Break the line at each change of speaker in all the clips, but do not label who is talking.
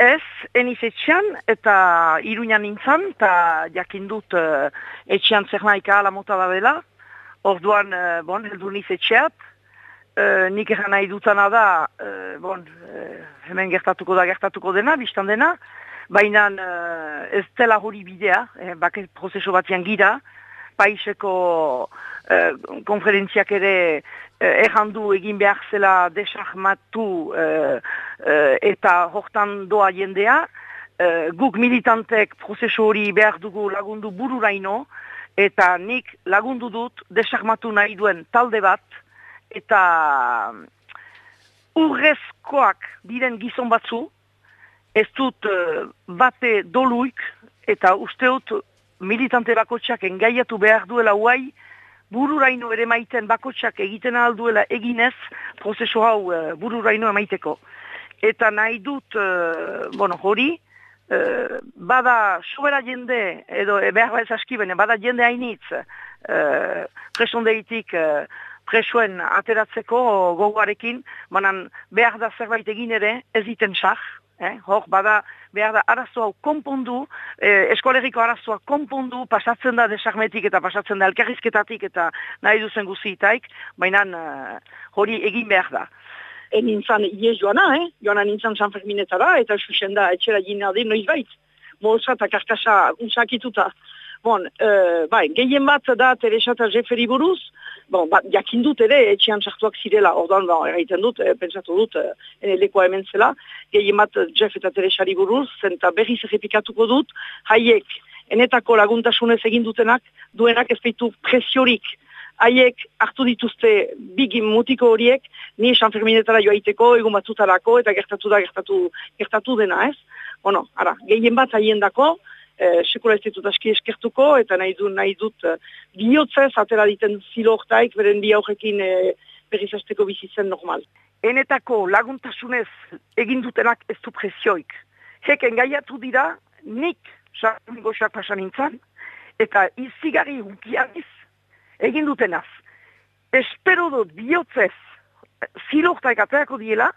Ez, eniz etxean, eta iruñan nintzen, eta jakin dut uh, etxean zer naika ala mota da dela. Orduan, uh, bon, heldu niz etxeat. Uh, nik egan nahi dutana da, uh, bon, uh, hemen gertatuko da gertatuko dena, biztan dena. Baina uh, ez dela hori bidea, eh, baket prozeso batian gira, paiseko uh, konferentziak ere eh, errandu egin behar zela desahmatu uh, uh, eta hortan doa jendea, uh, guk militantek prozesu hori behar dugu lagundu bururaino, eta nik lagundu dut desahmatu nahi duen talde bat, eta urrezkoak diren gizon batzu, ez dut uh, bate doluik, eta usteut militante bakotxak engaiatu behar duela huai, bururaino ere maiten bakotxak egiten alduela eginez, prozesu hau uh, bururaino emaiteko. Eta nahi dut, uh, bueno, hori, uh, bada sobera jende, edo e, behar ez askibene, bada jende hainitz, uh, presondeitik, uh, presuen ateratzeko gogoarekin, banan behar da zerbait egin ere, ez iten Eh? Hor, bada, behar da, arazoa konpondu, eh, eskolegiko arazoa konpondu, pasatzen da desarmetik eta pasatzen da elkarrizketatik eta nahi duzen guzitaik, baina uh, hori egin behar da. E nintzen, iez joana, eh? joana nintzen San Ferminetara, eta susen da, etxera gina den noiz bait. Moza eta karkasa unsakituta. Bon, uh, bai, gehien bat da Teresa eta Jefferi buruz, bon, ba, jakindut ere, etxean sartuak zirela, ordoan, ba, erraiten dut, e, pentsatu dut, e, ene lekoa hemen zela, gehien bat Jeff eta Teresari buruz, zenta berriz errepikatuko dut, haiek, enetako laguntasunez egin dutenak, duenak ez baitu presiorik, haiek hartu dituzte bigin mutiko horiek, ni esan ferminetara joaiteko, egun batzutarako, eta gertatu da, gertatu, gertatu dena, ez? Bueno, ara, gehien bat haien dako, eh, sekula ez ditut aski eskertuko, eta nahi dut, nahi dut, eh, bihotzez atera diten zilo hortaik, beren bi aurrekin eh, berrizazteko bizitzen normal. Enetako laguntasunez egin dutenak ez du presioik. Heken gaiatu dira, nik, sartu goxak pasan nintzen, eta izigarri hunkianiz egin dutenaz. Espero dut bihotzez zilo hortaik diela,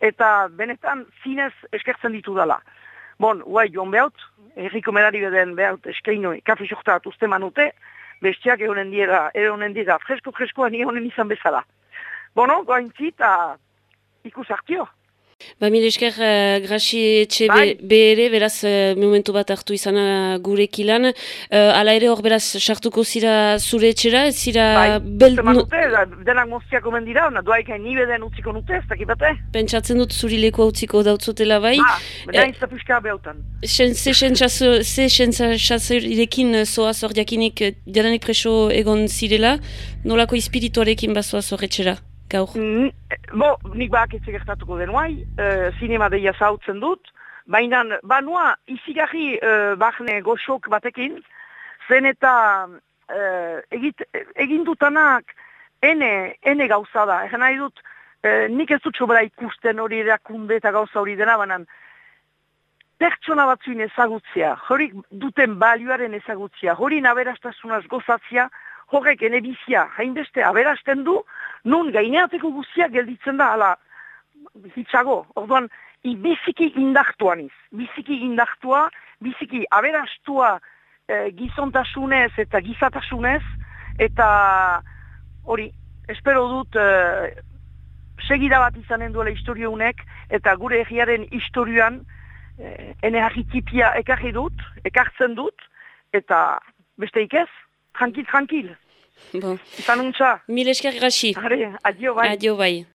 eta benetan zinez eskertzen ditu dela. Bon, guai, joan behaut, erriko medari beden behaut eskeino, kafe sortat uste manute, bestiak egonen dira, egonen dira, fresko-freskoa ni egonen izan bezala. Bono, goain zita, ikus hartio.
Ba, mire esker, uh, grasi etxe bai. be, beraz, uh, momentu bat hartu izan uh, gure kilan. Uh, ala ere hor, beraz, sartuko zira zure etxera, zira...
Bai, bel... nute, denak moztiak omen dira, ona doaik hain nibe den utziko nute, ez dakit bate?
Pentsatzen dut zuri lekoa utziko dautzotela bai.
Ba, bena eh, izta behautan.
Ze sentzazor irekin zoaz hor diakinik, jadanik preso egon zirela, nolako espirituarekin bazoaz hor etxera? gaur? Mm,
bo, nik bak ez gertatuko denuai, uh, zinema deia zautzen dut, baina banua izigarri uh, bahne goxok batekin, zen eta uh, egit, egin dutanak ene, ene gauza da. Egen nahi dut, uh, nik ez dut sobera ikusten hori erakunde eta gauza hori dena, baina pertsona batzuin ezagutzia, hori duten balioaren ezagutzia, hori naberastasunaz gozatzia, horrek ene bizia hainbeste aberasten du, nun gaineateko guzia gelditzen da, ala, hitzago, orduan, i biziki indartuaniz, biziki indartua, biziki aberastua e, gizontasunez eta gizatasunez, eta hori, espero dut, e, segida bat izanen duela historiounek, eta gure egiaren historioan, e, ene hagitipia ekarri dut, ekartzen dut, eta beste ikez, tranquil, tranquil.
Bon. Izan untza. Mil esker gaxi.
Are, adio bai.
Adio bai.